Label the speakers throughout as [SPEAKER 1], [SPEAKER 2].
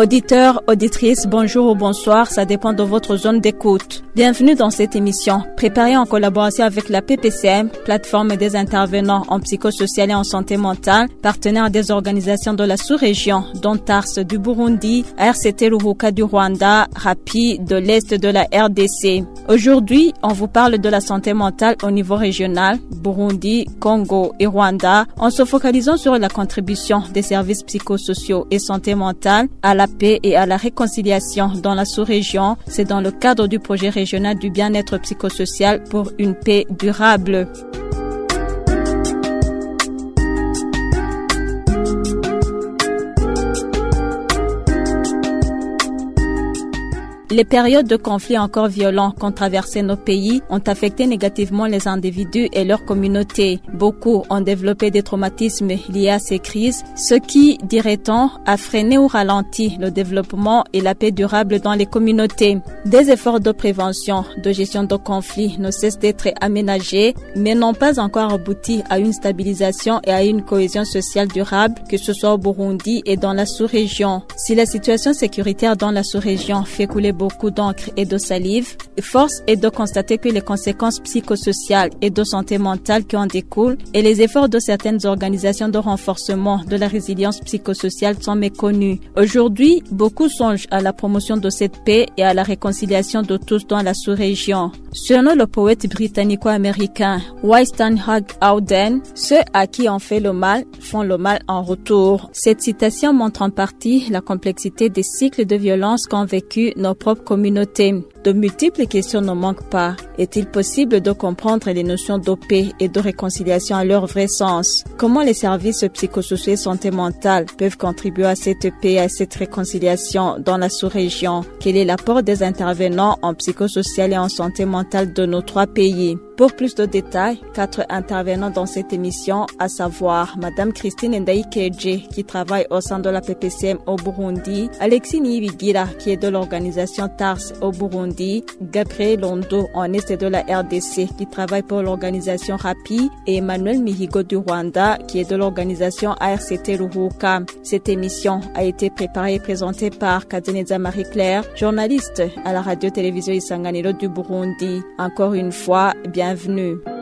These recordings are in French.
[SPEAKER 1] Auditeurs, auditrices, bonjour ou bonsoir, ça dépend de votre zone d'écoute. Bienvenue dans cette émission, préparée en collaboration avec la PPCM, plateforme des intervenants en psychosocial et en santé mentale, partenaire des organisations de la sous-région, dont TARS du Burundi, RCT Ruhuka du Rwanda, RAPI de l'Est de la RDC. Aujourd'hui, on vous parle de la santé mentale au niveau régional, Burundi, Congo et Rwanda, en se focalisant sur la contribution des services psychosociaux et santé mentale à la paix et à la réconciliation dans la sous-région. C'est dans le cadre du projet régional du bien-être psychosocial pour une paix durable. Les périodes de conflits encore violents qu'ont traversé nos pays ont affecté négativement les individus et leurs communautés. Beaucoup ont développé des traumatismes liés à ces crises, ce qui, dirait-on, a freiné ou ralenti le développement et la paix durable dans les communautés. Des efforts de prévention, de gestion de conflits ne cessent d'être aménagés, mais n'ont pas encore abouti à une stabilisation et à une cohésion sociale durable, que ce soit au Burundi et dans la sous-région. Si la situation sécuritaire dans la sous-région fait couler beaucoup d'encre et de salive, force est de constater que les conséquences psychosociales et de santé mentale qui en découlent et les efforts de certaines organisations de renforcement de la résilience psychosociale sont méconnus. Aujourd'hui, beaucoup songent à la promotion de cette paix et à la réconciliation de tous dans la sous-région. Selon le poète britannico-américain Winston Hogg Auden, ceux à qui on fait le mal font le mal en retour. Cette citation montre en partie la complexité des cycles de violence qu'ont vécu nos propres communautés. De multiples questions ne manquent pas. Est-il possible de comprendre les notions paix et de réconciliation à leur vrai sens? Comment les services psychosociaux et santé mentale peuvent contribuer à cette paix et à cette réconciliation dans la sous-région? Quel est l'apport des intervenants en psychosocial et en santé mentale de nos trois pays? Pour plus de détails, quatre intervenants dans cette émission, à savoir Madame Christine Ndaikeje, qui travaille au sein de la PPCM au Burundi, Alexis Nibigira, qui est de l'organisation TARS au Burundi, Gabriel Londo, en est de la RDC, qui travaille pour l'organisation RAPI, et Emmanuel Mihigo du Rwanda, qui est de l'organisation ARCT Ruhuka. Cette émission a été préparée et présentée par Kadeneza Marie-Claire, journaliste à la radio-télévision Isanganiro du Burundi. Encore une fois, bien bienvenue.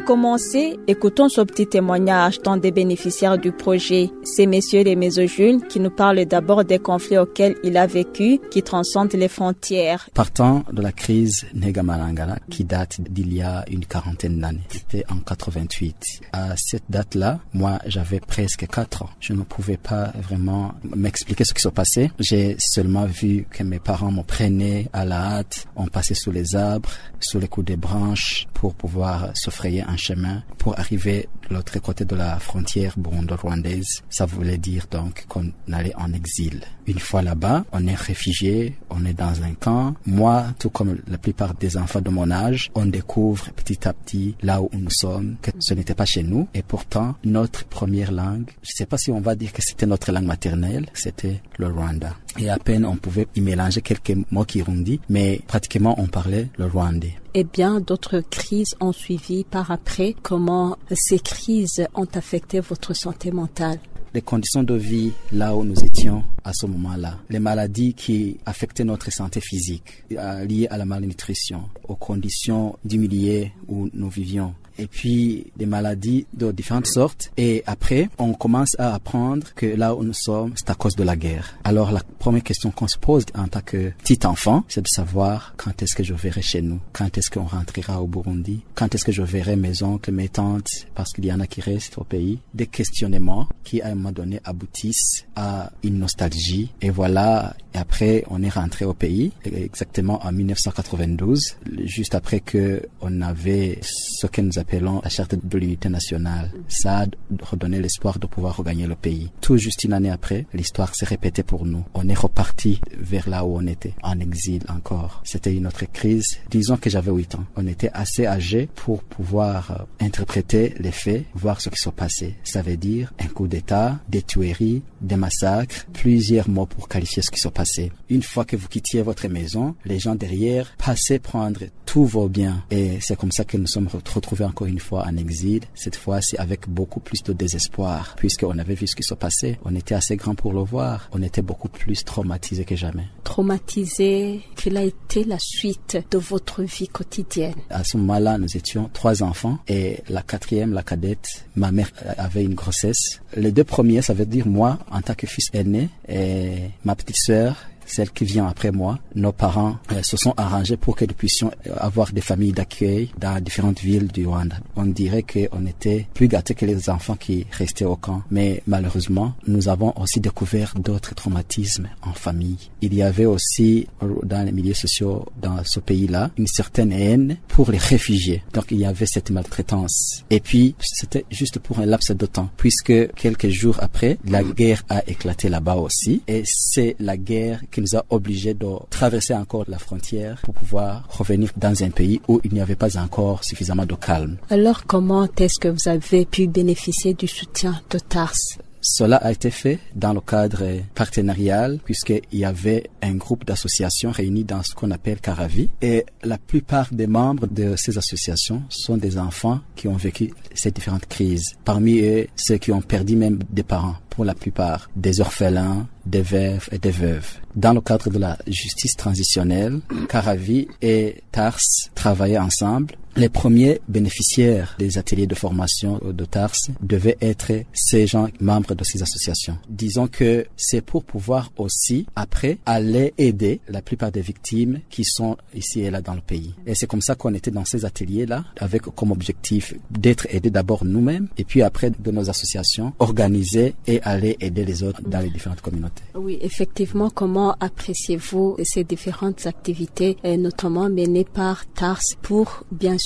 [SPEAKER 1] Pour commencer, écoutons ce petit témoignage d'un des bénéficiaires du projet. C'est messieurs les mésojules qui nous parlent d'abord des conflits auxquels il a vécu, qui transcendent les frontières.
[SPEAKER 2] Partant de la crise Negamalangala, qui date d'il y a une quarantaine d'années, c'était en 88. À cette date-là, moi, j'avais presque quatre ans. Je ne pouvais pas vraiment m'expliquer ce qui se passait. J'ai seulement vu que mes parents me prenaient à la hâte, on passait sous les arbres, sous les coups des branches pour pouvoir se frayer un chemin pour arriver de l'autre côté de la frontière burundo-rwandaise. Ça voulait dire donc qu'on allait en exil. Une fois là-bas, on est réfugié, on est dans un camp. Moi, tout comme la plupart des enfants de mon âge, on découvre petit à petit là où nous sommes que ce n'était pas chez nous. Et pourtant, notre première langue, je sais pas si on va dire que c'était notre langue maternelle, c'était le Rwanda. Et à peine on pouvait y mélanger quelques mots kirundi, mais pratiquement on parlait le rwandais.
[SPEAKER 1] Et bien d'autres crises ont suivi par après. Comment ces crises ont affecté votre santé mentale?
[SPEAKER 2] Les conditions de vie là où nous étions à ce moment-là, les maladies qui affectaient notre santé physique, liées à la malnutrition, aux conditions du milieu où nous vivions, et puis des maladies de différentes sortes. Et après, on commence à apprendre que là où nous sommes, c'est à cause de la guerre. Alors la première question qu'on se pose en tant que petit enfant, c'est de savoir quand est-ce que je verrai chez nous, quand est-ce qu'on rentrera au Burundi, quand est-ce que je verrai mes oncles, mes tantes, parce qu'il y en a qui restent au pays. Des questionnements qui à un moment donné aboutissent à une nostalgie. Et voilà, et après on est rentré au pays, exactement en 1992, juste après que on avait ce que nous appelons la charte de l'unité nationale. Ça a redonné l'espoir de pouvoir regagner le pays. Tout juste une année après, l'histoire s'est répétée pour nous. On est reparti vers là où on était, en exil encore. C'était une autre crise. Disons que j'avais 8 ans. On était assez âgé pour pouvoir euh, interpréter les faits, voir ce qui se passait. Ça veut dire un coup d'État, des tueries, des massacres, plusieurs mots pour qualifier ce qui se passait. Une fois que vous quittiez votre maison, les gens derrière passaient prendre tout va bien. Et c'est comme ça que nous sommes retrouvés encore une fois en exil. Cette fois, c'est avec beaucoup plus de désespoir, puisqu'on avait vu ce qui se passait. On était assez grand pour le voir. On était beaucoup plus traumatisé que jamais.
[SPEAKER 1] Traumatisé, quelle a été la suite de votre vie quotidienne?
[SPEAKER 2] À ce moment-là, nous étions trois enfants et la quatrième, la cadette, ma mère avait une grossesse. Les deux premiers, ça veut dire moi, en tant que fils aîné, et ma petite sœur celle qui vient après moi, nos parents euh, se sont arrangés pour que nous puissions avoir des familles d'accueil dans différentes villes du Rwanda. On dirait qu'on était plus gâtés que les enfants qui restaient au camp. Mais malheureusement, nous avons aussi découvert d'autres traumatismes en famille. Il y avait aussi dans les milieux sociaux dans ce pays-là une certaine haine pour les réfugiés. Donc il y avait cette maltraitance. Et puis c'était juste pour un laps de temps, puisque quelques jours après, la guerre a éclaté là-bas aussi. Et c'est la guerre nous a obligés de traverser encore la frontière pour pouvoir revenir dans un pays où il n'y avait pas encore suffisamment de calme.
[SPEAKER 1] Alors comment est-ce que vous avez pu bénéficier du soutien de TARS?
[SPEAKER 2] Cela a été fait dans le cadre partenarial puisqu'il y avait un groupe d'associations réunies dans ce qu'on appelle Caravi et la plupart des membres de ces associations sont des enfants qui ont vécu ces différentes crises. Parmi eux, ceux qui ont perdu même des parents pour la plupart, des orphelins, des veuves et des veuves. Dans le cadre de la justice transitionnelle, Caravi et TARS travaillaient ensemble les premiers bénéficiaires des ateliers de formation de TARS devaient être ces gens membres de ces associations. Disons que c'est pour pouvoir aussi, après, aller aider la plupart des victimes qui sont ici et là dans le pays. Et c'est comme ça qu'on était dans ces ateliers-là, avec comme objectif d'être aidés d'abord nous-mêmes, et puis après de nos associations, organiser et aller aider les autres dans les différentes communautés.
[SPEAKER 1] Oui, effectivement, comment appréciez-vous ces différentes activités, notamment menées par TARS pour bien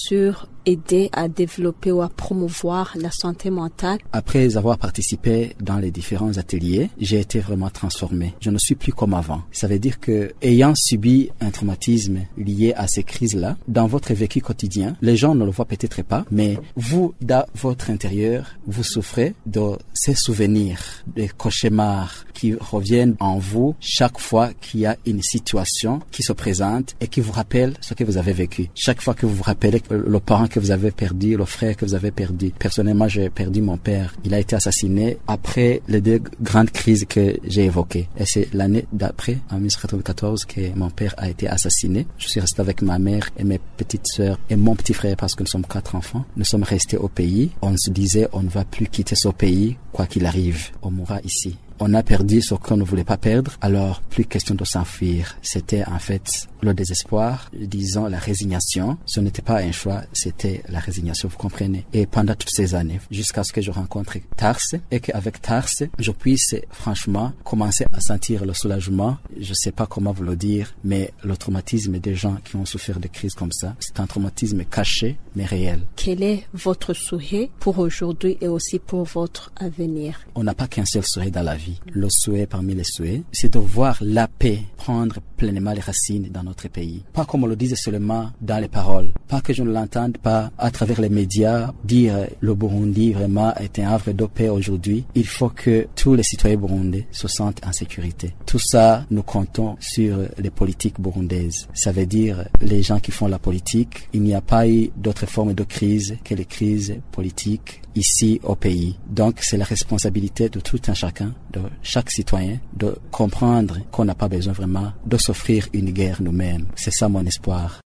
[SPEAKER 1] aider à développer ou à promouvoir la santé mentale.
[SPEAKER 2] Après avoir participé dans les différents ateliers, j'ai été vraiment transformé. Je ne suis plus comme avant. Ça veut dire que ayant subi un traumatisme lié à ces crises-là, dans votre vécu quotidien, les gens ne le voient peut-être pas, mais vous, dans votre intérieur, vous souffrez de ces souvenirs, des cauchemars qui reviennent en vous chaque fois qu'il y a une situation qui se présente et qui vous rappelle ce que vous avez vécu. Chaque fois que vous vous rappelez le parent que vous avez perdu, le frère que vous avez perdu. Personnellement, j'ai perdu mon père. Il a été assassiné après les deux grandes crises que j'ai évoquées. Et c'est l'année d'après, en 1994, que mon père a été assassiné. Je suis resté avec ma mère et mes petites sœurs et mon petit frère parce que nous sommes quatre enfants. Nous sommes restés au pays. On se disait, on ne va plus quitter ce pays, quoi qu'il arrive. On mourra ici on a perdu ce qu'on ne voulait pas perdre, alors plus question de s'enfuir. C'était en fait le désespoir, disons la résignation. Ce n'était pas un choix, c'était la résignation, vous comprenez. Et pendant toutes ces années, jusqu'à ce que je rencontre Tars et qu'avec Tars, je puisse franchement commencer à sentir le soulagement. Je sais pas comment vous le dire, mais le traumatisme des gens qui ont souffert de crises comme ça, c'est un traumatisme caché mais réel.
[SPEAKER 1] Quel est votre souhait pour aujourd'hui et aussi pour votre avenir?
[SPEAKER 2] On n'a pas qu'un seul souhait dans la vie le souhait parmi les souhaits, c'est de voir la paix prendre pleinement les racines dans notre pays. Pas comme on le disait seulement dans les paroles. Pas que je ne l'entende pas à travers les médias dire le Burundi vraiment est un havre de paix aujourd'hui. Il faut que tous les citoyens burundais se sentent en sécurité. Tout ça, nous comptons sur les politiques burundaises. Ça veut dire les gens qui font la politique. Il n'y a pas eu d'autre forme de crise que les crises politiques ici au pays. Donc c'est la responsabilité de tout un chacun, de chaque citoyen, de comprendre qu'on n'a pas besoin vraiment de s'offrir une guerre nous-mêmes. C'est ça mon espoir.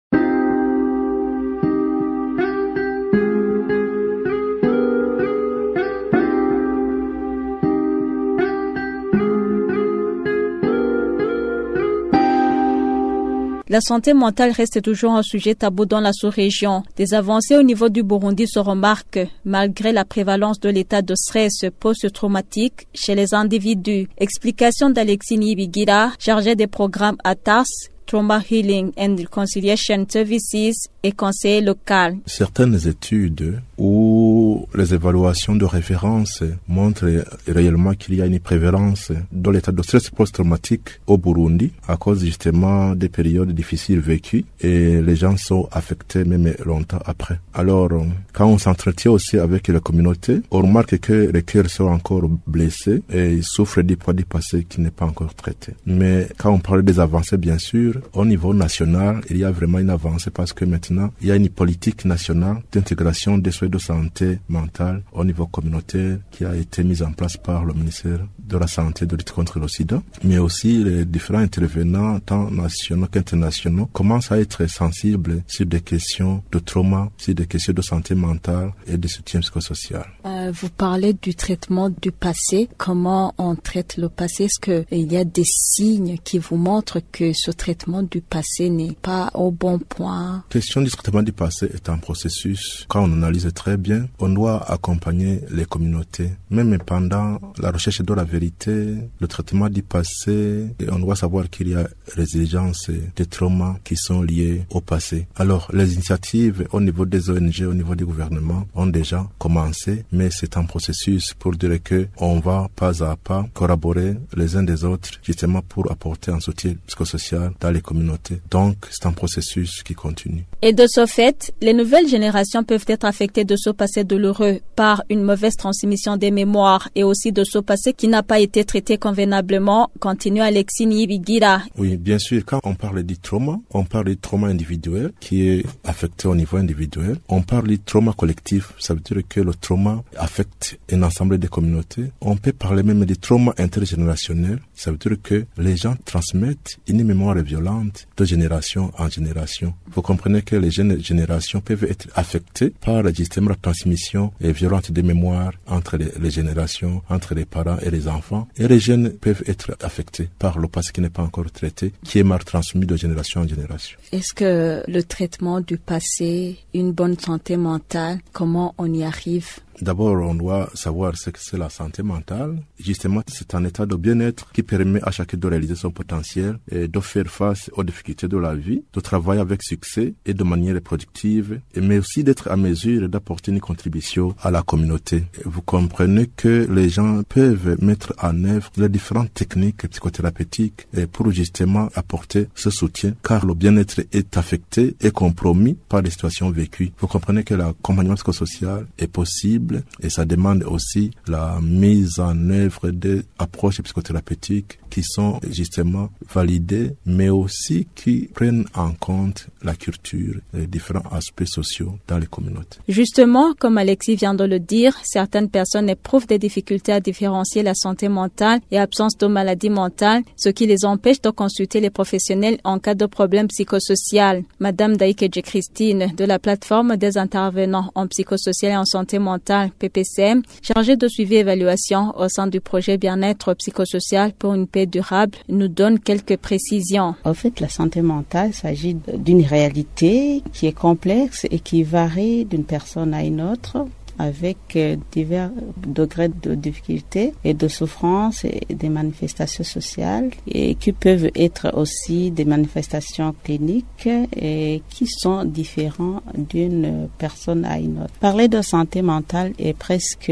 [SPEAKER 1] La santé mentale reste toujours un sujet tabou dans la sous-région. Des avancées au niveau du Burundi se remarquent malgré la prévalence de l'état de stress post-traumatique chez les individus. Explication d'Alexis Nibigira, chargé des programmes à TARS, Trauma Healing and Reconciliation Services et conseiller local.
[SPEAKER 3] Certaines études où les évaluations de référence montrent réellement qu'il y a une prévalence dans l'état de stress post-traumatique au Burundi à cause justement des périodes difficiles vécues et les gens sont affectés même longtemps après. Alors, quand on s'entretient aussi avec la communauté, on remarque que les cœurs sont encore blessés et ils souffrent du poids du passé qui n'est pas encore traité. Mais quand on parle des avancées, bien sûr, au niveau national, il y a vraiment une avancée parce que maintenant, il y a une politique nationale d'intégration des soins de santé mentale au niveau communautaire qui a été mise en place par le ministère de la Santé de lutte contre le sida, mais aussi les différents intervenants, tant nationaux qu'internationaux, commencent à être sensibles sur des questions de trauma, sur des questions de santé mentale et de soutien psychosocial?
[SPEAKER 1] Euh, vous parlez du traitement du passé. Comment on traite le passé? Est-ce qu'il y a des signes qui vous montrent que ce traitement du passé n'est pas au bon point?
[SPEAKER 3] La question du traitement du passé est un processus. Quand on analyse très bien, on doit accompagner les communautés, même pendant la recherche de la vérité le traitement du passé, et on doit savoir qu'il y a résilience des traumas qui sont liés au passé. Alors, les initiatives au niveau des ONG, au niveau du gouvernement, ont déjà commencé, mais c'est un processus pour dire que on va pas à pas collaborer les uns des autres, justement pour apporter un soutien psychosocial dans les communautés. Donc, c'est un processus qui continue.
[SPEAKER 1] Et de ce fait, les nouvelles générations peuvent être affectées de ce passé douloureux par une mauvaise transmission des mémoires et aussi de ce passé qui n'a pas été traité convenablement, continue Alexis Nibigira.
[SPEAKER 3] Oui, bien sûr, quand on parle du trauma, on parle du trauma individuel qui est affecté au niveau individuel. On parle du trauma collectif, ça veut dire que le trauma affecte un ensemble de communautés. On peut parler même du trauma intergénérationnel, ça veut dire que les gens transmettent une mémoire violente de génération en génération. Vous comprenez que les jeunes générations peuvent être affectées par le système de transmission violente des mémoires entre les, les générations, entre les parents et les enfants et les jeunes peuvent être affectés par le passé qui n'est pas encore traité, qui est mal transmis de génération en génération.
[SPEAKER 1] Est-ce que le traitement du passé, une bonne santé mentale, comment on y arrive?
[SPEAKER 3] D'abord, on doit savoir ce que c'est la santé mentale. Justement, c'est un état de bien-être qui permet à chacun de réaliser son potentiel et de faire face aux difficultés de la vie, de travailler avec succès et de manière productive, mais aussi d'être à mesure d'apporter une contribution à la communauté. Vous comprenez que les gens peuvent mettre en œuvre les différentes techniques psychothérapeutiques pour justement apporter ce soutien, car le bien-être est affecté et compromis par les situations vécues. Vous comprenez que l'accompagnement psychosocial est possible et ça demande aussi la mise en œuvre des approches psychothérapeutiques qui sont justement validées, mais aussi qui prennent en compte la culture les différents aspects sociaux dans les communautés.
[SPEAKER 1] Justement, comme Alexis vient de le dire, certaines personnes éprouvent des difficultés à différencier la santé mentale et absence de maladie mentale, ce qui les empêche de consulter les professionnels en cas de problème psychosocial. Madame Daikeje Christine de la plateforme des intervenants en psychosocial et en santé mentale PPCM, chargé de suivi et évaluation au sein du projet bien-être psychosocial pour une durable, nous donne quelques précisions.
[SPEAKER 4] En fait, la santé mentale s'agit d'une réalité qui est complexe et qui varie d'une personne à une autre avec euh, divers degrés de difficulté et de souffrance et des manifestations sociales et qui peuvent être aussi des manifestations cliniques et qui sont différents d'une personne à une autre. Parler de santé mentale est presque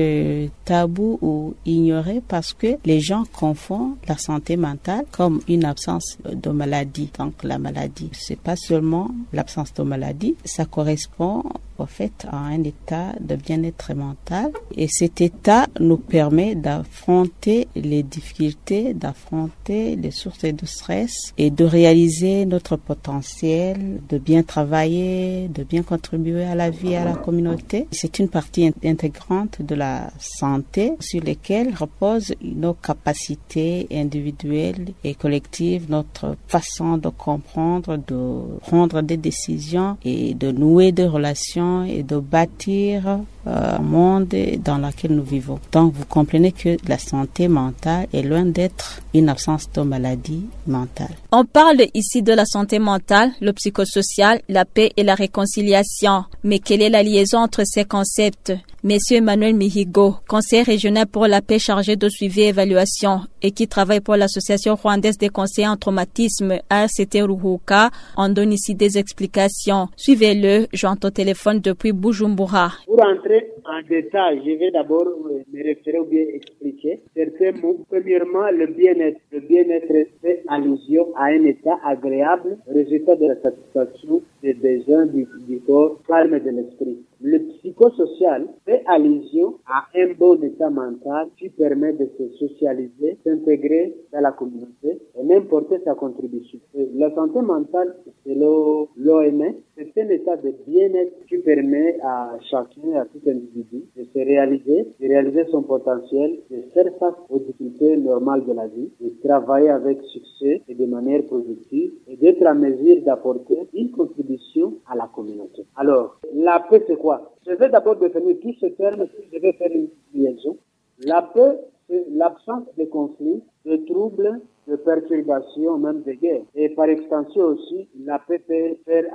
[SPEAKER 4] tabou ou ignoré parce que les gens confondent la santé mentale comme une absence de maladie. Donc la maladie, c'est pas seulement l'absence de maladie, ça correspond fait à un état de bien-être mental et cet état nous permet d'affronter les difficultés, d'affronter les sources de stress et de réaliser notre potentiel, de bien travailler, de bien contribuer à la vie, à la communauté. C'est une partie intégrante de la santé sur lesquelles reposent nos capacités individuelles et collectives, notre façon de comprendre, de prendre des décisions et de nouer des relations et de bâtir euh, monde dans lequel nous vivons. Donc vous comprenez que la santé mentale est loin d'être une absence de maladie mentale.
[SPEAKER 1] On parle ici de la santé mentale, le psychosocial, la paix et la réconciliation. Mais quelle est la liaison entre ces concepts? Monsieur Emmanuel Mihigo, conseiller régional pour la paix chargé de suivi et évaluation et qui travaille pour l'association rwandaise des conseillers en traumatisme ACT Ruhuka, en donne ici des explications. Suivez-le, joint au téléphone depuis Bujumbura.
[SPEAKER 5] Pour entrer en détail, je vais d'abord me référer ou bien expliquer certains mots. Premièrement, le bien-être. Le bien-être fait allusion à un état agréable, résultat de la satisfaction des besoins du, du corps, calme de l'esprit. Le psychosocial fait allusion à un bon état mental qui permet de se socialiser, s'intégrer dans la communauté et même porter sa contribution. la santé mentale, selon l'OMS, c'est un état de bien-être qui permet à chacun, à tout individu, de se réaliser, de réaliser son potentiel, de faire face aux difficultés normales de la vie, de travailler avec succès et de manière productive et d'être en mesure d'apporter une contribution à la communauté. Alors, la paix, c'est quoi? Je vais d'abord définir tout ce terme, je vais faire une liaison. La paix, c'est l'absence de conflits, de troubles, de perturbations, même de guerre. Et par extension aussi, la paix peut faire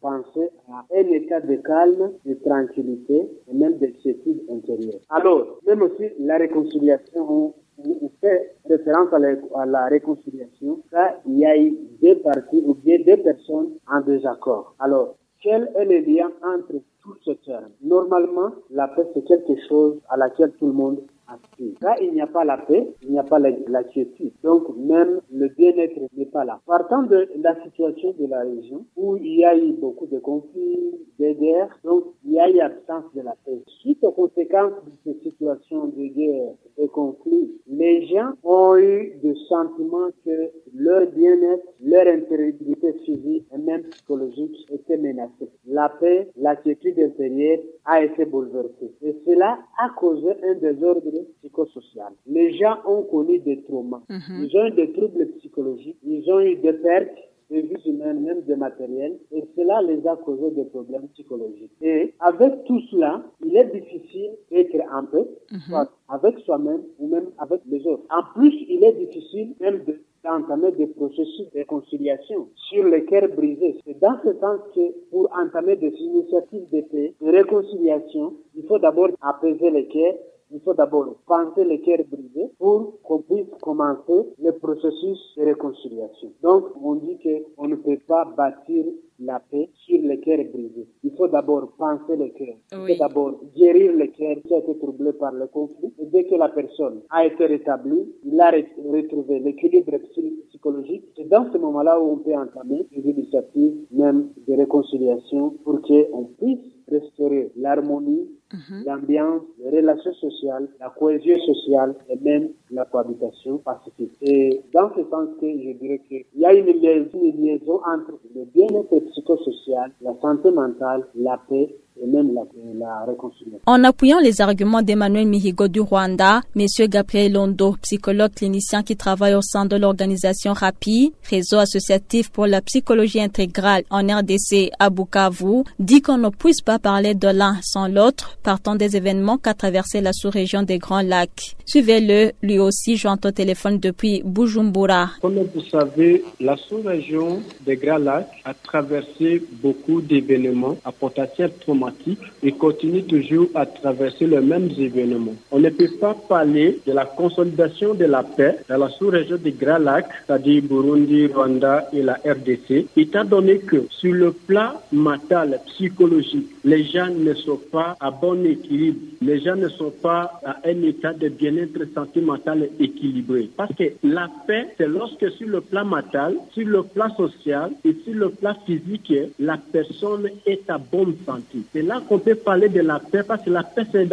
[SPEAKER 5] penser à un état de calme, de tranquillité et même de quiétude intérieure. Alors, même aussi la réconciliation, on, fait référence à la, à la réconciliation, ça, il y a eu deux parties ou bien deux personnes en désaccord. Alors, quel est le lien entre ces termes Normalement, la paix, c'est quelque chose à laquelle tout le monde Là, il n'y a pas la paix, il n'y a pas la, la quiétude. Donc, même le bien-être n'est pas là. Partant de la situation de la région, où il y a eu beaucoup de conflits, de guerres, donc il y a eu absence de la paix. Suite aux conséquences de ces situations de guerre, de conflits, les gens ont eu le sentiment que leur bien-être, leur intégrité physique et même psychologique étaient menacés. La paix, la quiétude intérieure a été bouleversée. Et cela a causé un désordre psychosocial. Les gens ont connu des traumas. Mhm. Ils ont eu des troubles psychologiques. Ils ont eu des pertes de vie humaine, même de matériel, et cela les a causé des problèmes psychologiques. Et avec tout cela, il est difficile d'être en paix, mhm. soit avec soi-même ou même avec les autres. En plus, il est difficile même de d'entamer des processus de réconciliation sur les cœurs brisés. C'est dans ce sens que pour entamer des initiatives de paix, de réconciliation, il faut d'abord apaiser les cœurs il faut d'abord penser les cœurs brisés pour qu'on puisse commencer le processus de réconciliation. Donc, on dit qu'on ne peut pas bâtir la paix sur les cœurs brisés. Il faut d'abord penser les cœurs. Il faut d'abord guérir les cœurs qui ont été troublés par le conflit. Et dès que la personne a été rétablie, il a retrouvé l'équilibre psychologique. C'est dans ce moment-là où on peut entamer des initiatives même de réconciliation pour qu'on puisse restaurer l'harmonie, mhm. l'ambiance, les relations sociales, la cohésion sociale et même la cohabitation pacifique. Et dans ce sens que je dirais qu'il y a une liaison entre le bien-être psychosocial, la santé mentale, la paix et même la, la.
[SPEAKER 1] En appuyant les arguments d'Emmanuel Mihigo du Rwanda, M. Gabriel Londo, psychologue clinicien qui travaille au sein de l'organisation RAPI, réseau associatif pour la psychologie intégrale en RDC à Bukavu, dit qu'on ne puisse pas parler de l'un sans l'autre, partant des événements qu'a traversé la sous-région des Grands Lacs. Suivez-le, lui aussi joint au téléphone depuis Bujumbura.
[SPEAKER 6] Comme vous savez, la sous-région des Grands Lacs a traversé beaucoup d'événements à potentiel traumatique et continue toujours à traverser les mêmes événements. On ne peut pas parler de la consolidation de la paix dans la sous-région des Grands Lacs, c'est-à-dire Burundi, Rwanda et la RDC, étant donné que sur le plan mental, psychologique, les gens ne sont pas à bon équilibre, les gens ne sont pas à un état de bien-être sentimental équilibré. Parce que la paix, c'est lorsque sur le plan mental, sur le plan social et sur le plan physique, la personne est à bonne santé. C'est là qu'on peut parler de la paix parce que la paix, c'est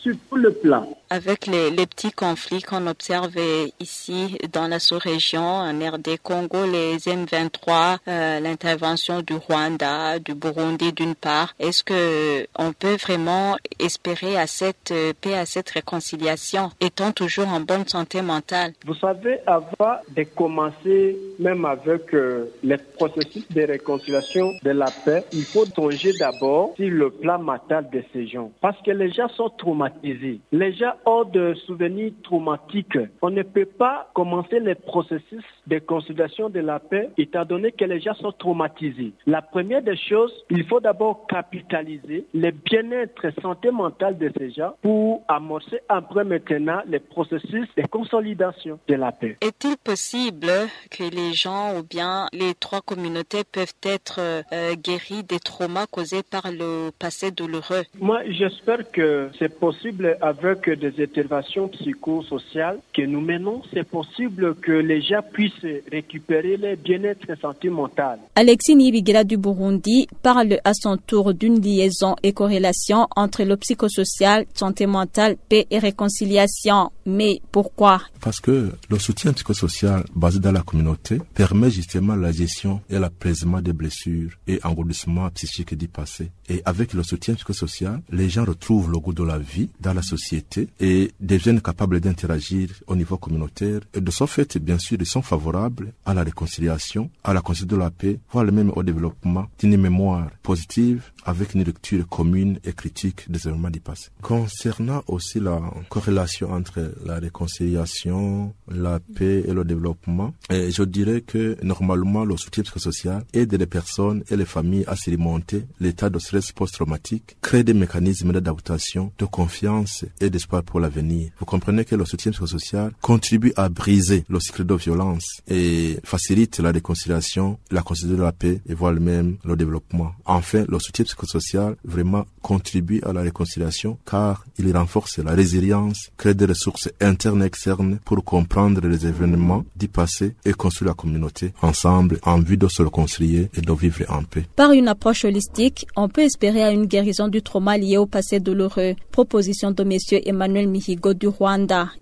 [SPEAKER 6] sur tout le plan.
[SPEAKER 1] Avec les, petits conflits qu'on observe ici dans la sous-région, en RD Congo, les M23, euh, l'intervention du Rwanda, du Burundi d'une part, est-ce que on peut vraiment espérer à cette paix, à cette réconciliation, étant toujours en bonne santé mentale?
[SPEAKER 6] Vous savez, avant de commencer, même avec euh, les processus de réconciliation de la paix, il faut songer d'abord sur le plan mental de ces gens. Parce que les gens sont traumatisés. Les gens hors de souvenirs traumatiques, on ne peut pas commencer les processus de consolidation de la paix étant donné que les gens sont traumatisés. La première des choses, il faut d'abord capitaliser le bien-être santé mentale de ces gens pour amorcer après maintenant les processus de consolidation de la paix.
[SPEAKER 1] Est-il possible que les gens ou bien les trois communautés peuvent être euh, guéris des traumas causés par le passé douloureux?
[SPEAKER 6] Moi, j'espère que c'est possible avec des interventions psychosociales que nous menons. C'est possible que les gens puissent récupérer leur bien-être sentimental.
[SPEAKER 1] Alexis Nibigira du Burundi parle à son tour d'une liaison et corrélation entre le psychosocial, santé mentale, paix et réconciliation. Mais pourquoi?
[SPEAKER 3] Parce que le soutien psychosocial basé dans la communauté permet justement la gestion et l'apaisement des blessures et engourdissements psychiques du passé. Et avec le soutien psychosocial, les gens retrouvent le goût de la vie dans la société et deviennent capables d'interagir au niveau communautaire. Et de ce fait, bien sûr, ils sont favorables à la réconciliation, à la construction de la paix, voire même au développement d'une mémoire positive avec une lecture commune et critique des événements du passé. Concernant aussi la corrélation entre la réconciliation, la paix et le développement, et je dirais que normalement le soutien psychosocial aide les personnes et les familles à surmonter l'état de stress post-traumatique, crée des mécanismes d'adaptation, de confiance et d'espoir pour l'avenir. Vous comprenez que le soutien psychosocial contribue à briser le cycle de violence et facilite la réconciliation, la construction de la paix et voire même le développement. Enfin, le soutien psychosocial vraiment contribue à la réconciliation car il renforce la résilience, crée des ressources internes et externes pour comprendre les événements du passé et construire la communauté ensemble en vue de se réconcilier et de vivre en paix.
[SPEAKER 1] Par une approche holistique, on peut espérer à une guérison du trauma lié au passé douloureux. Proposition de M. Emmanuel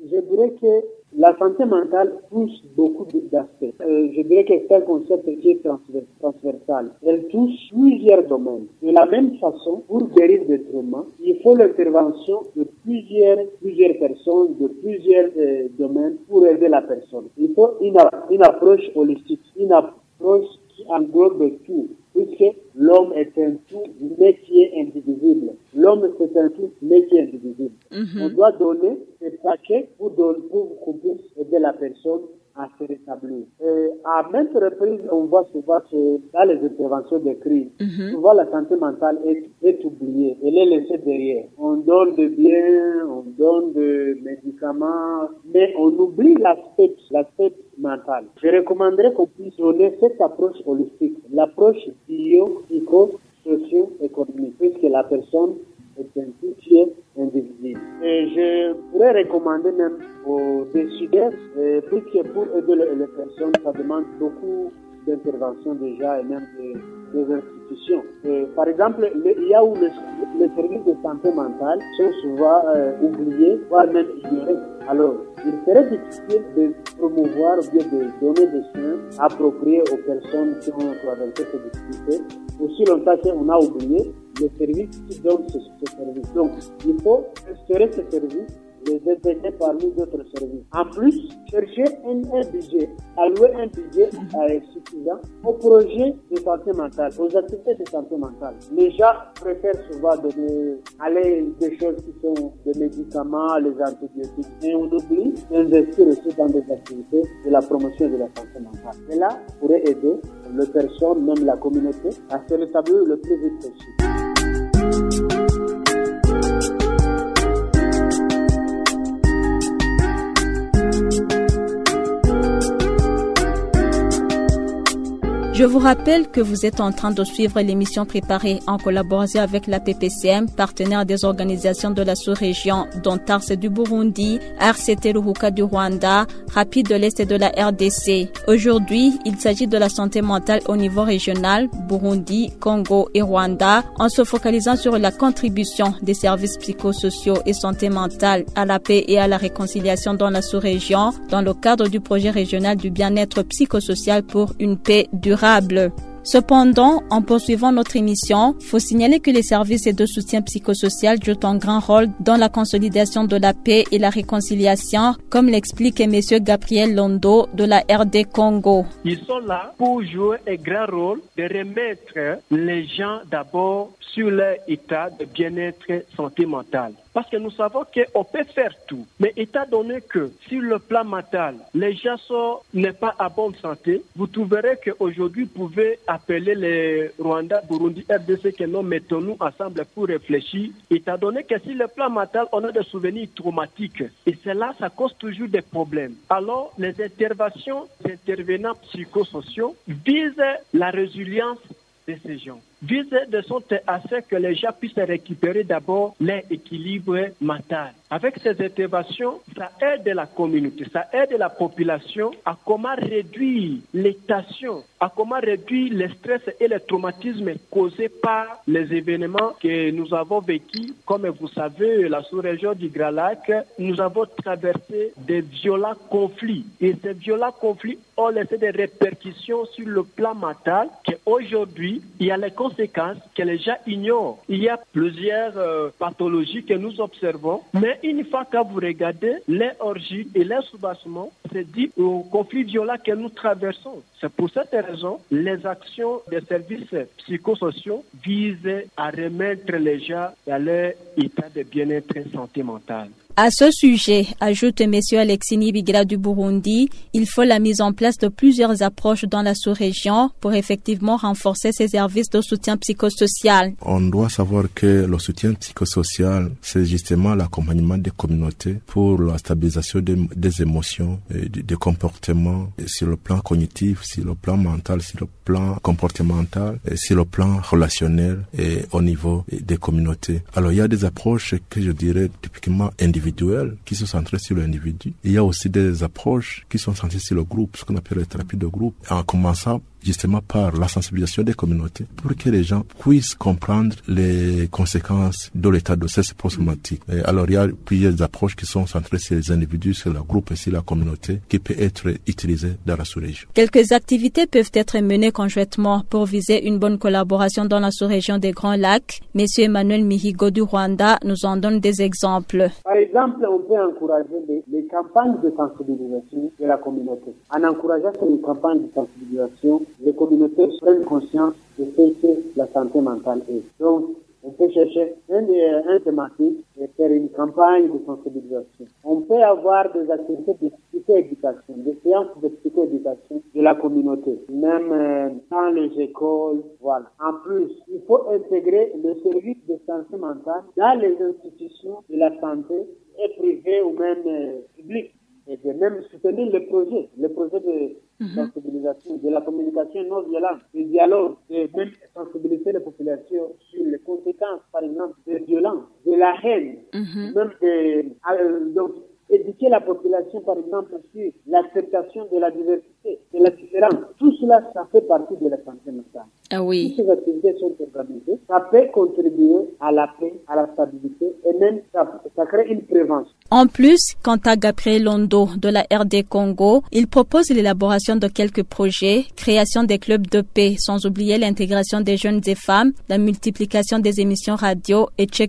[SPEAKER 5] Je dirais que la santé mentale touche beaucoup d'aspects. Euh, je dirais que c'est un concept qui est transversal. Elle touche plusieurs domaines. De la même façon, pour guérir des traumas, il faut l'intervention de plusieurs, personnes, de plusieurs euh, domaines pour aider la personne. Il faut une, approche holistique, une approche qui englobe tout puisque l'homme est un tout, mais qui est indivisible. L'homme, c'est un tout, mais qui. On doit donner ces paquets pour, pour qu'on puisse aider la personne à se rétablir. Et à maintes reprises, on voit souvent que dans les interventions de crise, souvent la santé mentale est, est oubliée, elle est laissée derrière. On donne de biens, on donne de médicaments, mais on oublie l'aspect, l'aspect mental. Je recommanderais qu'on puisse donner cette approche holistique, l'approche bio, psycho, socio-économique, puisque la personne Je pourrais recommander même aux décideurs, euh, puisque pour aider les, personnes, ça demande beaucoup d'intervention déjà et même des, des institutions. Et par exemple, le, il y a où les, les services de santé mentale sont souvent euh, oubliés, voire même ignorés. Alors, il serait difficile de promouvoir ou bien de donner des soins appropriés aux personnes qui ont traversé ces difficultés. Aussi longtemps qu'on a oublié les services qui donnent ce, ce service. Donc, il faut instaurer ce service les intégrer parmi d'autres services. En plus, chercher un, budget, allouer un budget euh, suffisant au projet de santé mentale, aux activités de santé mentale. Les gens préfèrent souvent donner, aller des choses qui sont des médicaments, les antibiotiques, et on oublie d'investir aussi dans des activités de la promotion de la santé mentale. Cela pourrait aider les personnes, même la communauté, à se rétablir le plus vite possible. Thank you.
[SPEAKER 1] Je vous rappelle que vous êtes en train de suivre l'émission préparée en collaboration avec la PPCM, partenaire des organisations de la sous-région, dont Tarse du Burundi, RCT Ruhuka du Rwanda, Rapide de l'Est et de la RDC. Aujourd'hui, il s'agit de la santé mentale au niveau régional, Burundi, Congo et Rwanda, en se focalisant sur la contribution des services psychosociaux et santé mentale à la paix et à la réconciliation dans la sous-région, dans le cadre du projet régional du bien-être psychosocial pour une paix durable. Cependant, en poursuivant notre émission, faut signaler que les services de soutien psychosocial jouent un grand rôle dans la consolidation de la paix et la réconciliation, comme l'explique M. Gabriel Londo de la RD Congo.
[SPEAKER 6] Ils sont là pour jouer un grand rôle de remettre les gens d'abord sur leur état de bien-être santé mentale. Parce que nous savons qu'on peut faire tout. Mais étant donné que sur le plan mental, les gens n'est pas à bonne santé, vous trouverez qu'aujourd'hui, vous pouvez appeler les Rwanda, Burundi, RDC que nous mettons-nous ensemble pour réfléchir, étant donné que sur le plan mental, on a des souvenirs traumatiques. Et cela, ça cause toujours des problèmes. Alors, les interventions d'intervenants psychosociaux visent la résilience de ces gens vise de sorte à ce que les gens puissent récupérer d'abord leur équilibre mental. Avec ces interventions, ça aide la communauté, ça aide la population à comment réduire les tensions, à comment réduire le stress et les traumatismes causés par les événements que nous avons vécus. Comme vous savez, la sous-région du Grand Lac, nous avons traversé des violents conflits. Et ces violents conflits ont laissé des répercussions sur le plan mental qu'aujourd'hui, il y a les conséquences que les gens ignorent. Il y a plusieurs euh, pathologies que nous observons, mais une fois que vous regardez les orgies et les soubassements, c'est dit au conflit violent que nous traversons. C'est pour cette raison les actions des services psychosociaux visent à remettre les gens à leur état de bien-être mentale.
[SPEAKER 1] À ce sujet, ajoute M. Alexini Bigra du Burundi, il faut la mise en place de plusieurs approches dans la sous-région pour effectivement renforcer ces services de soutien psychosocial.
[SPEAKER 3] On doit savoir que le soutien psychosocial, c'est justement l'accompagnement des communautés pour la stabilisation des, émotions des, comportements sur le plan cognitif, sur le plan mental, sur le plan comportemental, et sur le plan relationnel et au niveau des communautés. Alors il y a des approches que je dirais typiquement individuelles qui sont centrés sur l'individu. Il y a aussi des approches qui sont centrées sur le groupe, ce qu'on appelle la thérapie de groupe. En commençant justement par la sensibilisation des communautés pour que les gens puissent comprendre les conséquences de l'état de stress post-traumatique. Alors il y a plusieurs approches qui sont centrées sur les individus, sur le groupe et sur la communauté qui peut être utilisées dans la sous-région.
[SPEAKER 1] Quelques activités peuvent être menées conjointement pour viser une bonne collaboration dans la sous-région des Grands Lacs. Monsieur Emmanuel Mihigo du Rwanda nous en donne des exemples.
[SPEAKER 5] Par exemple, on peut encourager les, les campagnes de sensibilisation de la communauté. En encourageant ces campagnes de sensibilisation, les communautés prennent conscience de ce que la santé mentale est. Donc, on peut chercher un, un thématique et faire une campagne de sensibilisation. On peut avoir des activités de psychoéducation, des séances de psychoéducation de la communauté, même euh, dans les écoles, voilà. En plus, il faut intégrer le service de santé mentale dans les institutions de la santé et privées ou même euh, publiques et de même soutenir le projet, le projet de. Sensibilisation, de la communication non violente, du dialogue, et même sensibiliser les populations sur les conséquences, par exemple, des violences, de la haine, mhm. même de, euh, donc, éduquer la population, par exemple, sur l'acceptation de la diversité, de la différence. Tout cela, ça fait partie de la santé mentale.
[SPEAKER 1] Ah oui.
[SPEAKER 5] Si ces activités sont organisées, ça peut contribuer à la paix, à la stabilité et même ça, ça crée une prévention.
[SPEAKER 1] En plus, quant à Gabriel Londo de la RD Congo, il propose l'élaboration de quelques projets, création des clubs de paix, sans oublier l'intégration des jeunes et femmes, la multiplication des émissions radio, etc.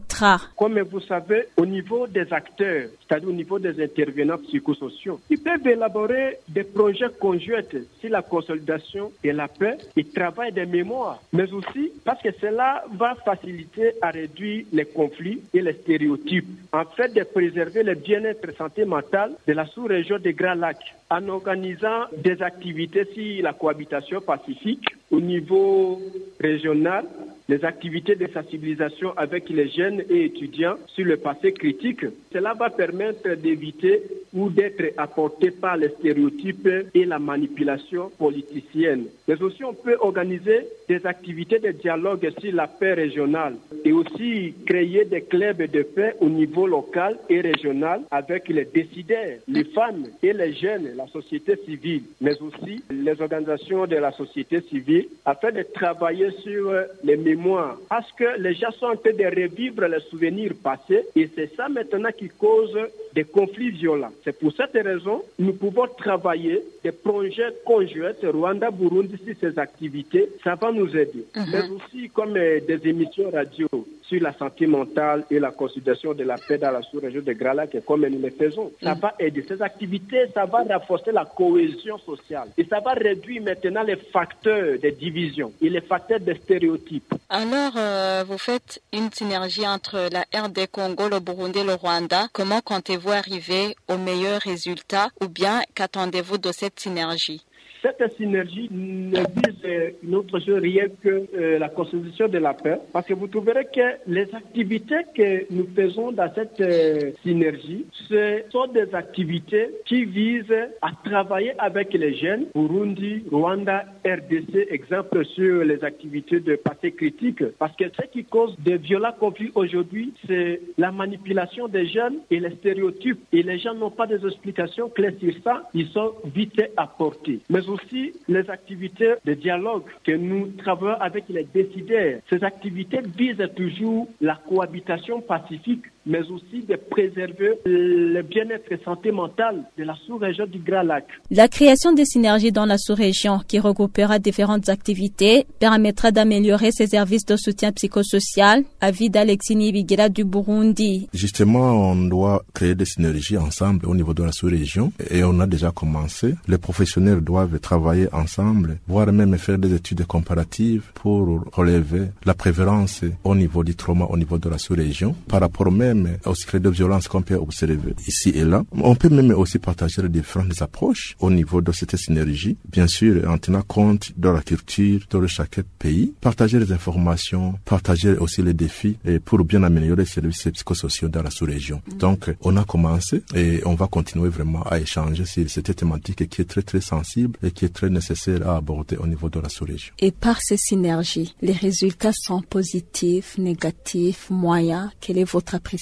[SPEAKER 6] Comme vous savez, au niveau des acteurs, c'est-à-dire au niveau des intervenants psychosociaux, ils peuvent élaborer des projets conjoints sur la consolidation et la paix et travail des mémoires, mais aussi parce que cela va faciliter à réduire les conflits et les stéréotypes, en fait de préserver le bien-être santé mentale de la sous-région des Grands Lacs en organisant des activités sur la cohabitation pacifique au niveau régional les activités de sensibilisation avec les jeunes et étudiants sur le passé critique. Cela va permettre d'éviter ou d'être apporté par les stéréotypes et la manipulation politicienne. Mais aussi, on peut organiser des activités de dialogue sur la paix régionale et aussi créer des clubs de paix au niveau local et régional avec les décideurs, les femmes et les jeunes, la société civile, mais aussi les organisations de la société civile afin de travailler sur les mémoires. Parce que les gens sont en train de revivre les souvenirs passés et c'est ça maintenant qui cause des conflits violents. C'est pour cette raison nous pouvons travailler des projets conjoints Rwanda-Burundi sur ces activités. Ça va nous aider. Mhm. Mais aussi comme euh, des émissions radio sur la santé mentale et la consolidation de la paix dans la sous-région de Grand Lac, comme nous le faisons. Ça va aider. Ces activités, ça va renforcer la cohésion sociale et ça va réduire maintenant les facteurs de division et les facteurs de stéréotypes.
[SPEAKER 1] Alors, euh, vous faites une synergie entre la RD Congo, le Burundi et le Rwanda. Comment comptez-vous arriver aux meilleurs résultats ou bien qu'attendez-vous de cette synergie?
[SPEAKER 6] Cette synergie ne vise une autre chose rien que euh, la constitution de la paix, parce que vous trouverez que les activités que nous faisons dans cette euh, synergie, ce sont des activités qui visent à travailler avec les jeunes, Burundi, Rwanda, RDC, exemple sur les activités de passé critique, parce que ce qui cause de violents conflits aujourd'hui, c'est la manipulation des jeunes et les stéréotypes. Et les gens n'ont pas des explications claires sur ça, ils sont vite apportés. Mais aussi les activités de dialogue que nous travaillons avec les décideurs. Ces activités visent toujours la cohabitation pacifique mais aussi de préserver le bien-être et santé mentale de la sous-région du Grand Lac.
[SPEAKER 1] La création des synergies dans la sous-région qui regroupera différentes activités permettra d'améliorer ses services de soutien psychosocial. Avis d'Alexis Nibigira du Burundi.
[SPEAKER 3] Justement, on doit créer des synergies ensemble au niveau de la sous-région et on a déjà commencé. Les professionnels doivent travailler ensemble, voire même faire des études comparatives pour relever la prévalence au niveau du trauma au niveau de la sous-région par rapport même même au secret de violence qu'on peut observer ici et là. On peut même aussi partager les différentes approches au niveau de cette synergie, bien sûr en tenant compte de la culture de chaque pays, partager les informations, partager aussi les défis et pour bien améliorer les services psychosociaux dans la sous-région. Mm. Donc on a commencé et on va continuer vraiment à échanger sur cette thématique qui est très très sensible et qui est très nécessaire à aborder au niveau de la sous-région.
[SPEAKER 1] Et par ces synergies, les résultats sont positifs, négatifs, moyens? Quelle est votre appréciation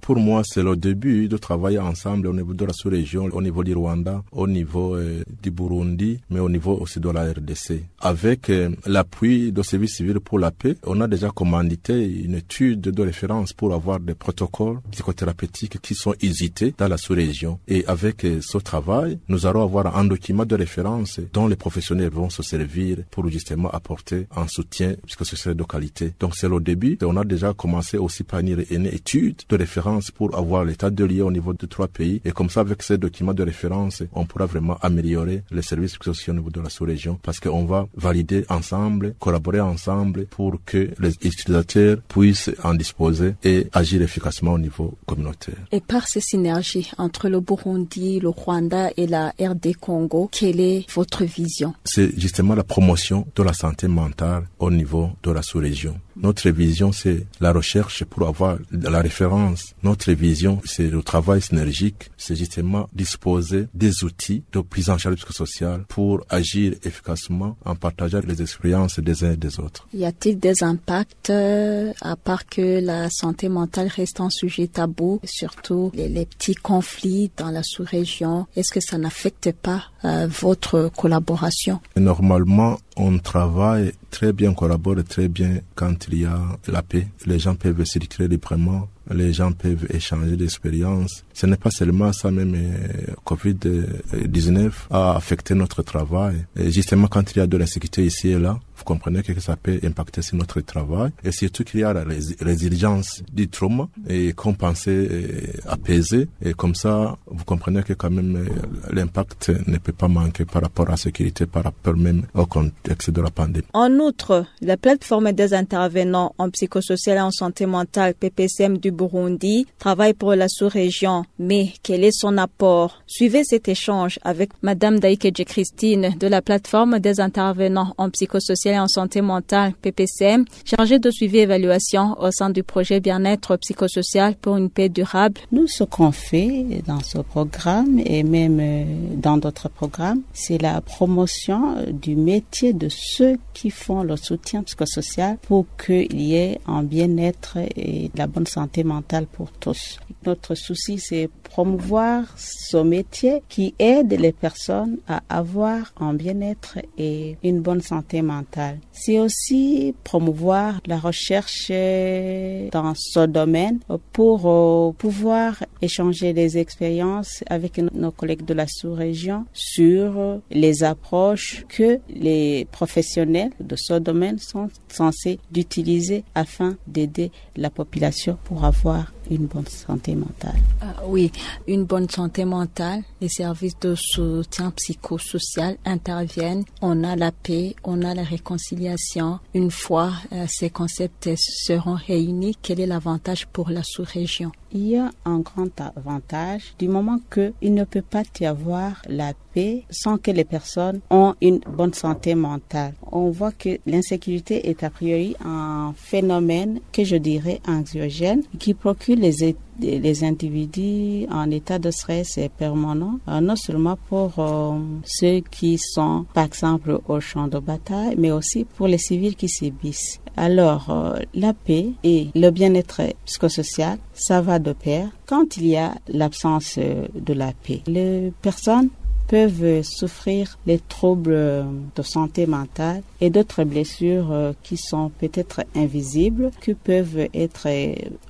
[SPEAKER 3] pour moi, c'est le début de travailler ensemble au niveau de la sous-région, au niveau du Rwanda, au niveau euh, du Burundi, mais au niveau aussi de la RDC. Avec euh, l'appui du service civil pour la paix, on a déjà commandité une étude de référence pour avoir des protocoles psychothérapeutiques qui sont hésités dans la sous-région. Et avec euh, ce travail, nous allons avoir un document de référence dont les professionnels vont se servir pour justement apporter un soutien psychosocial de qualité. Donc c'est le début. Et on a déjà commencé aussi par une étude de référence pour avoir l'état de lieu au niveau de trois pays. Et comme ça, avec ces documents de référence, on pourra vraiment améliorer les services sociaux au niveau de la sous-région parce qu'on va valider ensemble, collaborer ensemble pour que les utilisateurs puissent en disposer et agir efficacement au niveau communautaire.
[SPEAKER 1] Et par ces synergies entre le Burundi, le Rwanda et la RD Congo, quelle est votre vision?
[SPEAKER 3] C'est justement la promotion de la santé mentale au niveau de la sous-région. Notre vision, c'est la recherche pour avoir la référence. Notre vision, c'est le travail synergique. C'est justement disposer des outils de prise en charge psychosociale pour agir efficacement en partageant les expériences des uns et des autres.
[SPEAKER 1] Y a-t-il des impacts, euh, à part que la santé mentale reste un sujet tabou, surtout les, petits conflits dans la sous-région, est-ce que ça n'affecte pas euh, votre collaboration
[SPEAKER 3] Normalement, on travaille très bien, collabore très bien quand il y a la paix. Les gens peuvent circuler librement les gens peuvent échanger d'expériences. Ce n'est pas seulement ça, même euh, Covid-19 a affecté notre travail. Justement, quand il y a de l'insécurité ici et là, vous comprenez que ça peut impacter sur notre travail. Et surtout qu'il y a la résilience du trauma et compenser, et apaiser. Et comme ça, vous comprenez que quand même euh, l'impact ne peut pas manquer par rapport à la sécurité, par rapport même au contexte de la pandémie.
[SPEAKER 1] En outre, la plateforme des intervenants en psychosocial et en santé mentale PPCM du Burundi travaille pour la sous-région. Mais quel est son apport? Suivez cet échange avec Madame Daikeje Christine de la plateforme des intervenants en psychosocial et en santé mentale PPCM, chargée de suivi et évaluation au sein du projet bien-être psychosocial pour une paix durable.
[SPEAKER 4] Nous, ce qu'on fait dans ce programme et même euh, dans d'autres programmes, c'est la promotion du métier de ceux qui font le soutien psychosocial pour qu'il y ait un bien-être et de la bonne santé mentale pour tous. Notre souci, c'est promouvoir ce métier qui aide les personnes à avoir un bien-être et une bonne santé mentale C'est aussi promouvoir la recherche dans ce domaine pour euh, pouvoir échanger des expériences avec nos collègues de la sous-région sur les approches que les professionnels de ce domaine sont censés d'utiliser afin d'aider la population pour avoir une bonne santé mentale.
[SPEAKER 1] Ah, oui, une bonne santé mentale. Les services de soutien psychosocial interviennent. On a la paix, on a la réconciliation. Une fois euh, ces concepts seront réunis, quel est l'avantage pour la sous-région?
[SPEAKER 4] Y a un grand avantage du moment qu'il ne peut pas y avoir la paix sans que les personnes ont une bonne santé mentale. On voit que l'insécurité est a priori un phénomène que je dirais anxiogène qui procure les, les individus en état de stress permanent, euh, non seulement pour euh, ceux qui sont, par exemple, au champ de bataille, mais aussi pour les civils qui subissent. Alors, euh, la paix et le bien-être psychosocial, ça va de pair quand il y a l'absence de la paix. Les personnes peuvent souffrir les troubles de santé mentale et d'autres blessures qui sont peut-être invisibles, qui peuvent être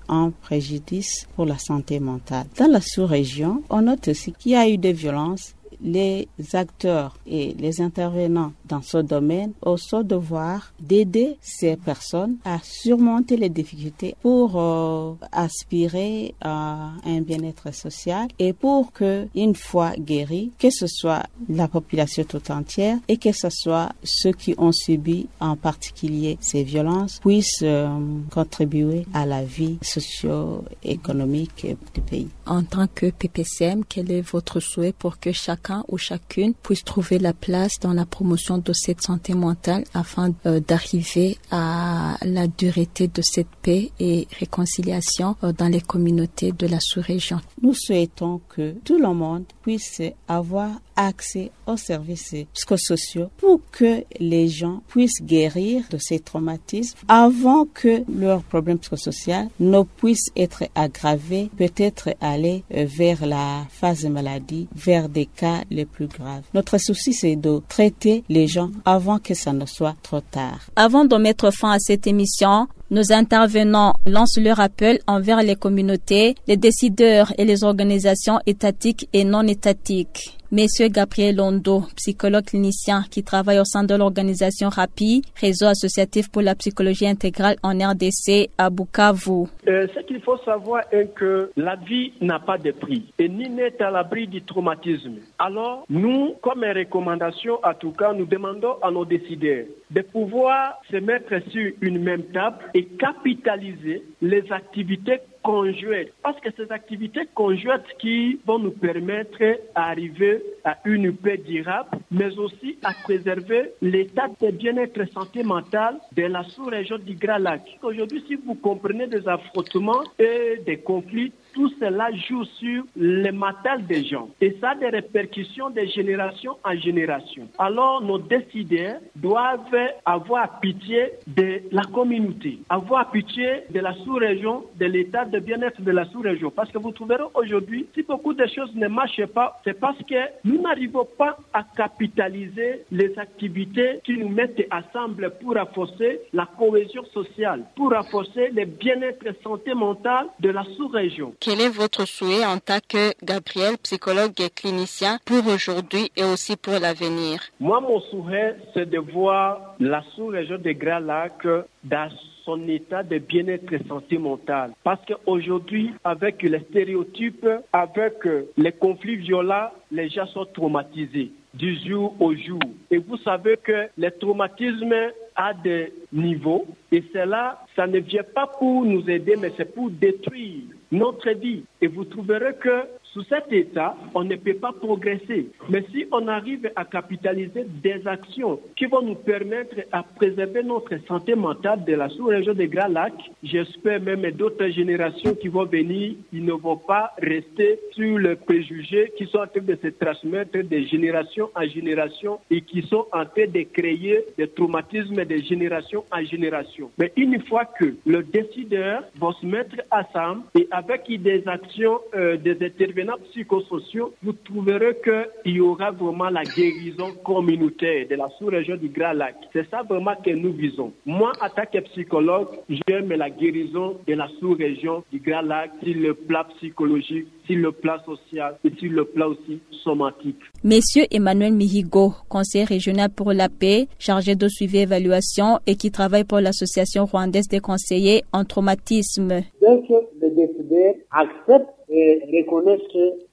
[SPEAKER 4] un préjudice pour la santé mentale. Dans la sous-région, on note aussi qu'il y a eu des violences les acteurs et les intervenants dans ce domaine ont ce devoir d'aider ces personnes à surmonter les difficultés pour euh, aspirer à un bien-être social et pour que, une fois guéris, que ce soit la population tout entière et que ce soit ceux qui ont subi en particulier ces violences puissent euh, contribuer à la vie socio-économique du pays.
[SPEAKER 1] En tant que PPCM, quel est votre souhait pour que chacun ou chacune puisse trouver la place dans la promotion de cette santé mentale afin euh, d'arriver à la dureté de cette paix et réconciliation euh, dans les communautés de la sous-région.
[SPEAKER 4] Nous souhaitons que tout le monde puisse avoir accès aux services psychosociaux pour que les gens puissent guérir de ces traumatismes avant que leurs problèmes psychosociaux ne puissent être aggravés, peut-être aller euh, vers la phase maladie, vers des cas les plus graves. Notre souci, c'est de traiter les gens avant que ça ne soit trop tard.
[SPEAKER 1] Avant de mettre fin à cette émission, nos intervenants lancent leur appel envers les communautés, les décideurs et les organisations étatiques et non étatiques. Monsieur Gabriel Londo, psychologue clinicien qui travaille au sein de l'organisation RAPI, réseau associatif pour la psychologie intégrale en RDC à Bukavu.
[SPEAKER 6] Euh, ce qu'il faut savoir est que la vie n'a pas de prix et ni n'est à l'abri du traumatisme. Alors, nous, comme recommandation, en tout cas, nous demandons à nos décideurs de pouvoir se mettre sur une même table et capitaliser les activités conjointes. Parce que ces activités conjointes qui vont nous permettre d'arriver à une paix durable, mais aussi à préserver l'état de bien-être santé mentale de la sous-région du Grand Lac. Aujourd'hui, si vous comprenez des affrontements et des conflits, tout cela joue sur le mental des gens et ça a des répercussions de génération en génération. Alors nos décideurs doivent avoir pitié de la communauté, avoir pitié de la sous-région, de l'état de bien-être de la sous-région. Parce que vous trouverez aujourd'hui, si beaucoup de choses ne marchent pas, c'est parce que nous n'arrivons pas à capitaliser les activités qui nous mettent ensemble pour renforcer la cohésion sociale, pour renforcer le bien-être santé mentale de la sous-région.
[SPEAKER 1] Quel est votre souhait en tant que Gabriel, psychologue et clinicien, pour aujourd'hui et aussi pour l'avenir?
[SPEAKER 6] Moi, mon souhait, c'est de voir la sous-région des Grands Lacs dans son état de bien-être sentimental. Parce qu'aujourd'hui, avec les stéréotypes, avec les conflits violents, les gens sont traumatisés du jour au jour. Et vous savez que le traumatisme a des niveaux et cela, ça ne vient pas pour nous aider, mais c'est pour détruire notre vie. Et vous trouverez que sous cet état, on ne peut pas progresser. Mais si on arrive à capitaliser des actions qui vont nous permettre à préserver notre santé mentale de la sous-région des Grands Lacs, j'espère même d'autres générations qui vont venir, ils ne vont pas rester sur les préjugés qui sont en train de se transmettre de génération en génération et qui sont en train de créer des traumatismes de génération en génération. Mais une fois que le décideur va se mettre ensemble et avec des actions euh, des intervenants psychosociaux, vous trouverez qu'il y aura vraiment la guérison communautaire de la sous-région du Grand Lac. C'est ça vraiment que nous visons. Moi, en tant que psychologue, j'aime la guérison de la sous-région du Grand Lac sur le plan psychologique, sur le plan social et sur le plan aussi somatique.
[SPEAKER 1] Monsieur Emmanuel Mihigo, conseiller régional pour la paix, chargé de suivi et évaluation et qui travaille pour l'association rwandaise des conseillers en traumatisme.
[SPEAKER 5] Dès que les décideurs acceptent et reconnaissent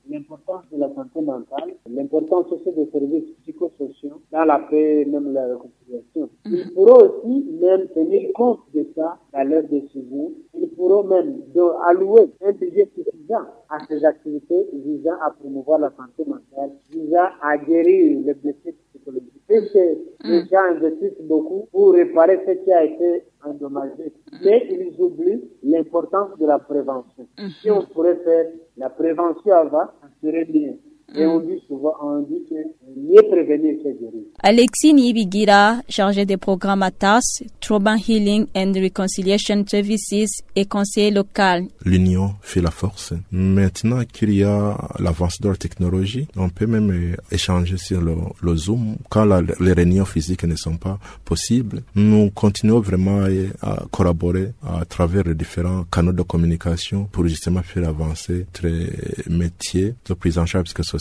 [SPEAKER 5] l'importance de la santé mentale, l'importance aussi des services psychosociaux dans la paix, même la réconciliation. Ils pourront aussi même tenir compte de ça dans leurs décisions. Ils pourront même allouer un budget à ces activités visant à promouvoir la santé mentale, visant à guérir les blessés psychologiques. Puisque les gens investissent beaucoup pour réparer ce qui a été endommagé. Mais ils oublient l'importance de la prévention. Si on pourrait faire la prévention avant, ça serait bien. Et on dit souvent, on dit que mieux prévenir que guérir.
[SPEAKER 1] Alexis Nibigira, chargé des programmes à TAS, Trauma Healing and Reconciliation Services et conseiller local.
[SPEAKER 3] L'union fait la force. Maintenant qu'il y a l'avance de la technologie, on peut même échanger sur le, le Zoom quand la, les réunions physiques ne sont pas possibles. Nous continuons vraiment à collaborer à travers les différents canaux de communication pour justement faire avancer très métiers de prise en charge psychosociale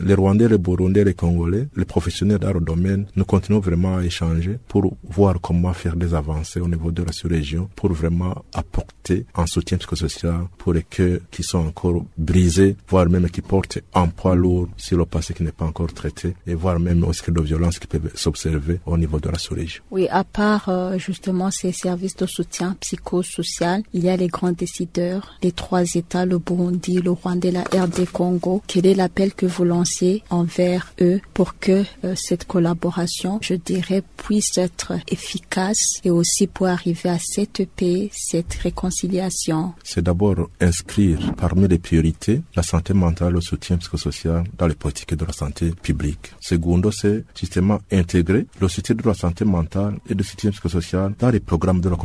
[SPEAKER 3] les Rwandais, les Burundais, les Congolais, les professionnels dans le domaine, nous continuons vraiment à échanger pour voir comment faire des avancées au niveau de la sous-région pour vraiment apporter un soutien psychosocial pour les cœurs qui sont encore brisés, voire même qui portent un poids lourd sur le passé qui n'est pas encore traité et voire même aussi de violences qui peuvent s'observer au niveau de la sous-région.
[SPEAKER 1] Oui, à part euh, justement ces services de soutien psychosocial, il y a les grands décideurs, les trois États, le Burundi, le Rwanda et la RD Congo. Quel est l'appel que vous lancez envers eux pour que euh, cette collaboration, je dirais, puisse être efficace et aussi pour arriver à cette paix, cette réconciliation
[SPEAKER 3] C'est d'abord inscrire parmi les priorités la santé mentale, le soutien psychosocial dans les politiques de la santé publique. Secondo, c'est justement intégrer le soutien de la santé mentale et le soutien psychosocial dans les programmes de la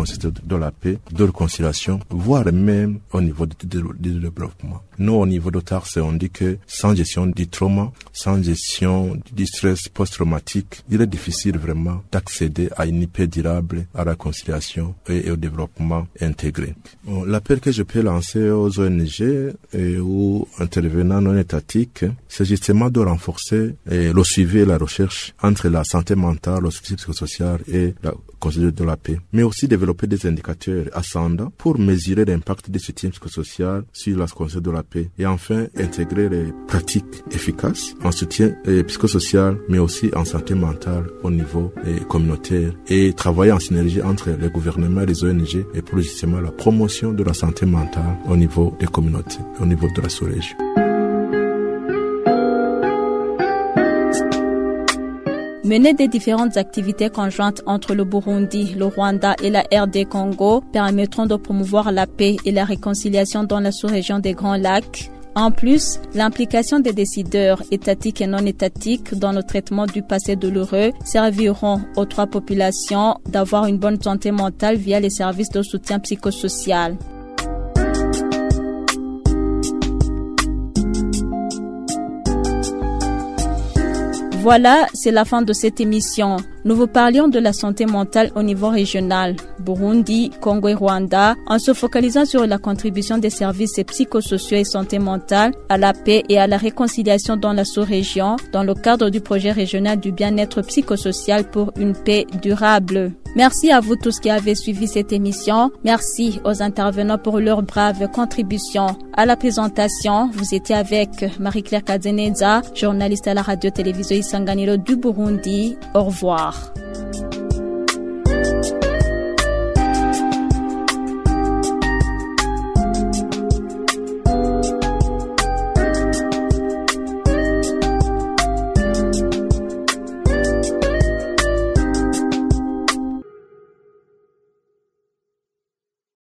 [SPEAKER 3] de la paix, de réconciliation, voire même au niveau du, développement. Nous, au niveau de TARS, on dit que sans gestion du trauma, sans gestion du stress post-traumatique, il est difficile vraiment d'accéder à une paix durable, à la réconciliation et au développement intégré. L'appel que je peux lancer aux ONG et aux intervenants non étatiques, c'est justement de renforcer le suivi et la recherche entre la santé mentale, le psychosocial et la conseiller de la paix, mais aussi développer des indicateurs ascendants pour mesurer l'impact des soutiens psychosocial sur la conseil de la paix et enfin intégrer les pratiques efficaces en soutien psychosocial mais aussi en santé mentale au niveau communautaire et travailler en synergie entre les gouvernements et les ONG et pour justement la promotion de la santé mentale au niveau des communautés, au niveau de la sous-région.
[SPEAKER 1] Mener des différentes activités conjointes entre le Burundi, le Rwanda et la RD Congo permettront de promouvoir la paix et la réconciliation dans la sous-région des Grands Lacs. En plus, l'implication des décideurs étatiques et non étatiques dans le traitement du passé douloureux serviront aux trois populations d'avoir une bonne santé mentale via les services de soutien psychosocial. Voilà, c'est la fin de cette émission. Nous vous parlions de la santé mentale au niveau régional, Burundi, Congo et Rwanda, en se focalisant sur la contribution des services psychosociaux et santé mentale à la paix et à la réconciliation dans la sous-région, dans le cadre du projet régional du bien-être psychosocial pour une paix durable. Merci à vous tous qui avez suivi cette émission. Merci aux intervenants pour leur brave contribution. À la présentation, vous étiez avec Marie-Claire Kazeneza, journaliste à la radio-télévision Isanganiro du Burundi. Au revoir. dag.